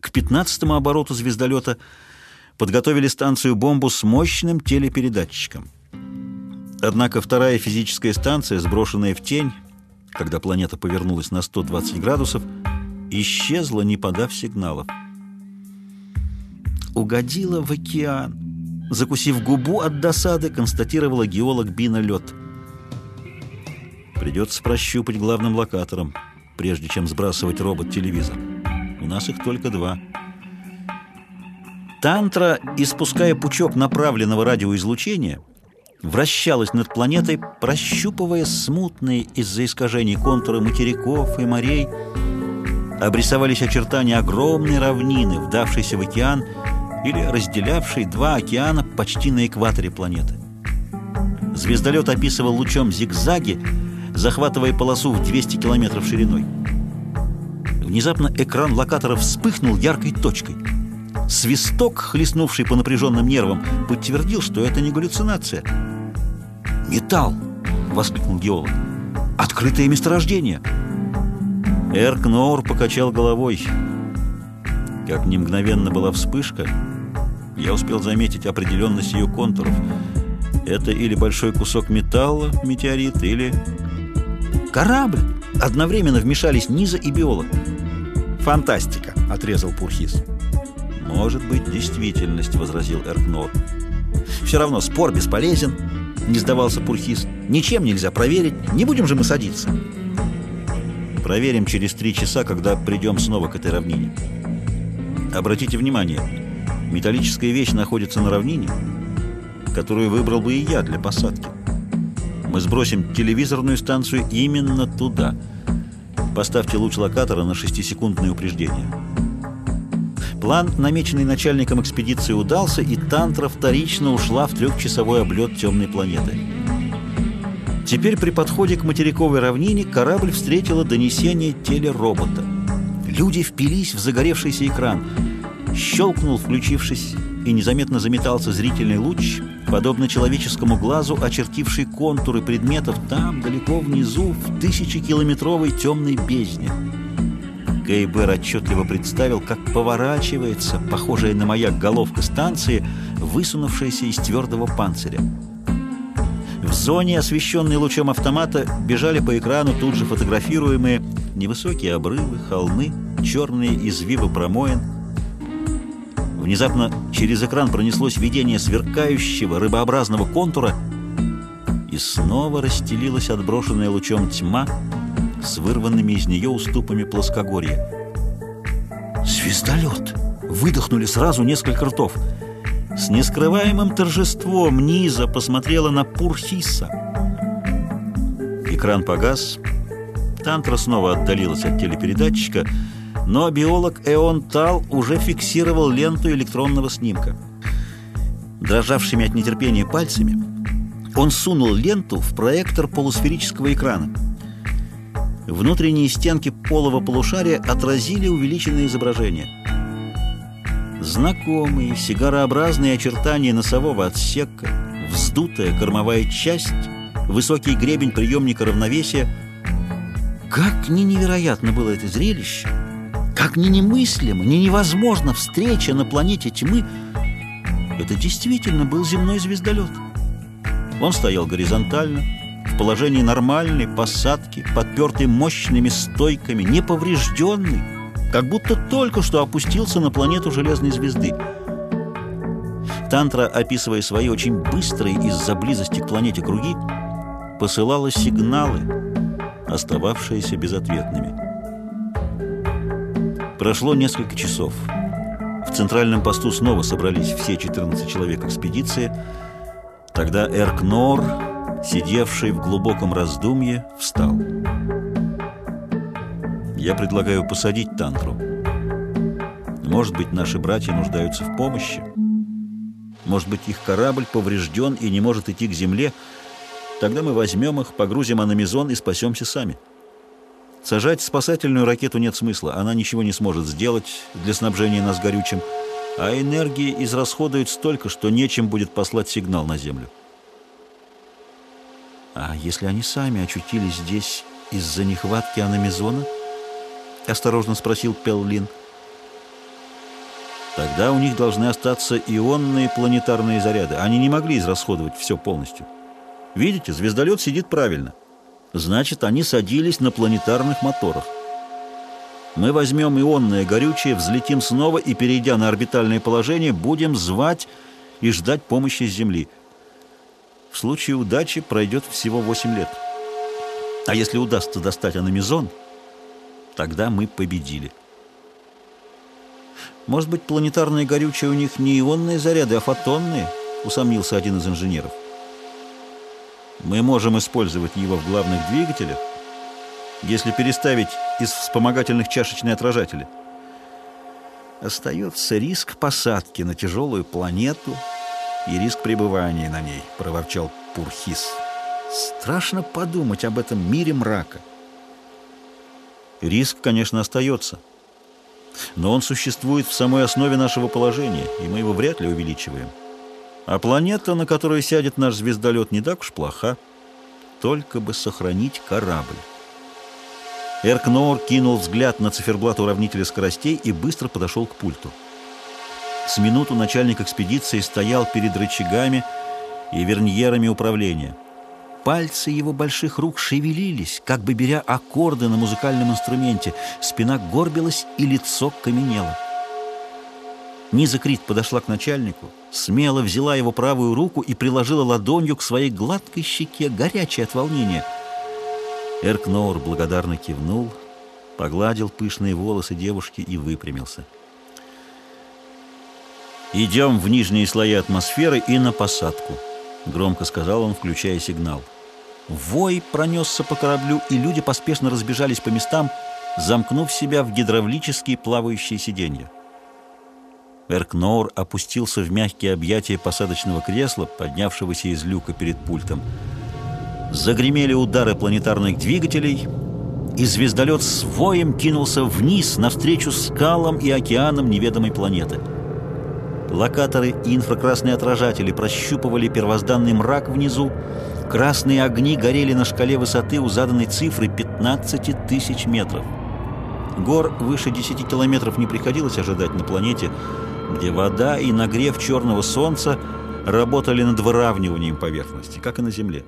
К 15-му обороту звездолета подготовили станцию-бомбу с мощным телепередатчиком. Однако вторая физическая станция, сброшенная в тень, когда планета повернулась на 120 градусов, исчезла, не подав сигналов. Угодила в океан. Закусив губу от досады, констатировала геолог Бина Лед. Придется прощупать главным локатором, прежде чем сбрасывать робот-телевизор. У нас их только два. Тантра, испуская пучок направленного радиоизлучения, вращалась над планетой, прощупывая смутные из-за искажений контуры материков и морей. Обрисовались очертания огромной равнины, вдавшейся в океан, или разделявшей два океана почти на экваторе планеты. Звездолет описывал лучом зигзаги, захватывая полосу в 200 километров шириной. Внезапно экран локатора вспыхнул яркой точкой. Свисток, хлестнувший по напряженным нервам, подтвердил, что это не галлюцинация. «Металл!» — воскликнул геолог. «Открытое месторождение!» Эркноор покачал головой. Как ни мгновенно была вспышка, я успел заметить определенность ее контуров. Это или большой кусок металла, метеорит, или... Корабль! Одновременно вмешались Низа и биолог. «Фантастика!» — отрезал Пурхис. «Может быть, действительность», — возразил Эркнор. «Все равно спор бесполезен», — не сдавался Пурхис. «Ничем нельзя проверить. Не будем же мы садиться». «Проверим через три часа, когда придем снова к этой равнине». Обратите внимание, металлическая вещь находится на равнине, которую выбрал бы и я для посадки. Мы сбросим телевизорную станцию именно туда. Поставьте луч локатора на 6-секундное упреждение. План, намеченный начальником экспедиции, удался, и Тантра вторично ушла в трехчасовой облет темной планеты. Теперь при подходе к материковой равнине корабль встретила донесение телеробота. Люди впились в загоревшийся экран. Щелкнул, включившись, и незаметно заметался зрительный луч, подобно человеческому глазу, очертивший контуры предметов там, далеко внизу, в тысячекилометровой темной бездне. Кейбер отчетливо представил, как поворачивается, похожая на маяк головка станции, высунувшаяся из твердого панциря. В зоне, освещенной лучом автомата, бежали по экрану тут же фотографируемые невысокие обрывы, холмы, черные извивы промоин. Внезапно через экран пронеслось видение сверкающего рыбообразного контура, и снова расстелилась отброшенная лучом тьма с вырванными из нее уступами плоскогорья. «Звездолет!» — выдохнули сразу несколько ртов. С нескрываемым торжеством Низа посмотрела на Пурхиса. Экран погас, Тантра снова отдалилась от телепередатчика, но биолог Эон Тал уже фиксировал ленту электронного снимка. Дрожавшими от нетерпения пальцами он сунул ленту в проектор полусферического экрана. Внутренние стенки полого полушария отразили увеличенное изображение. Знакомые сигарообразные очертания носового отсека, вздутая кормовая часть, высокий гребень приемника равновесия — как ни невероятно было это зрелище, как ни немыслимо, ни невозможно встреча на планете тьмы, это действительно был земной звездолет. Он стоял горизонтально, в положении нормальной посадки, подпертый мощными стойками, неповрежденный, как будто только что опустился на планету Железной звезды. Тантра, описывая свои очень быстрые из-за близости к планете круги, посылала сигналы, остававшиеся безответными. Прошло несколько часов. В центральном посту снова собрались все 14 человек экспедиции. Тогда Эркнор, сидевший в глубоком раздумье, встал. «Я предлагаю посадить Тантру. Может быть, наши братья нуждаются в помощи. Может быть, их корабль поврежден и не может идти к земле, Тогда мы возьмем их, погрузим аномизон и спасемся сами. Сажать спасательную ракету нет смысла. Она ничего не сможет сделать для снабжения нас горючим. А энергии израсходуют столько, что нечем будет послать сигнал на Землю. А если они сами очутились здесь из-за нехватки аномизона? Осторожно спросил Пеллин. Тогда у них должны остаться ионные планетарные заряды. Они не могли израсходовать все полностью. Видите, звездолет сидит правильно. Значит, они садились на планетарных моторах. Мы возьмем ионное горючее, взлетим снова и, перейдя на орбитальное положение, будем звать и ждать помощи с Земли. В случае удачи пройдет всего 8 лет. А если удастся достать аномизон, тогда мы победили. Может быть, планетарное горючее у них не ионные заряды, а фотонные, усомнился один из инженеров. Мы можем использовать его в главных двигателях, если переставить из вспомогательных чашечные отражатели. Остается риск посадки на тяжелую планету и риск пребывания на ней, проворчал Пурхис. Страшно подумать об этом мире мрака. Риск, конечно, остается. Но он существует в самой основе нашего положения, и мы его вряд ли увеличиваем. А планета, на которую сядет наш звездолет, не так уж плоха. Только бы сохранить корабль. Эркноор кинул взгляд на циферблат уравнителя скоростей и быстро подошел к пульту. С минуту начальник экспедиции стоял перед рычагами и верньерами управления. Пальцы его больших рук шевелились, как бы беря аккорды на музыкальном инструменте. Спина горбилась и лицо каменело. Низа Крит подошла к начальнику, смело взяла его правую руку и приложила ладонью к своей гладкой щеке, горячей от волнения. Эркноур благодарно кивнул, погладил пышные волосы девушки и выпрямился. «Идем в нижние слои атмосферы и на посадку», — громко сказал он, включая сигнал. Вой пронесся по кораблю, и люди поспешно разбежались по местам, замкнув себя в гидравлические плавающие сиденья. Эркноур опустился в мягкие объятия посадочного кресла, поднявшегося из люка перед пультом. Загремели удары планетарных двигателей, и звездолет с воем кинулся вниз навстречу скалам и океанам неведомой планеты. Локаторы и инфракрасные отражатели прощупывали первозданный мрак внизу, красные огни горели на шкале высоты у заданной цифры 15 тысяч метров. Гор выше 10 километров не приходилось ожидать на планете, где вода и нагрев черного солнца работали над выравниванием поверхности, как и на Земле.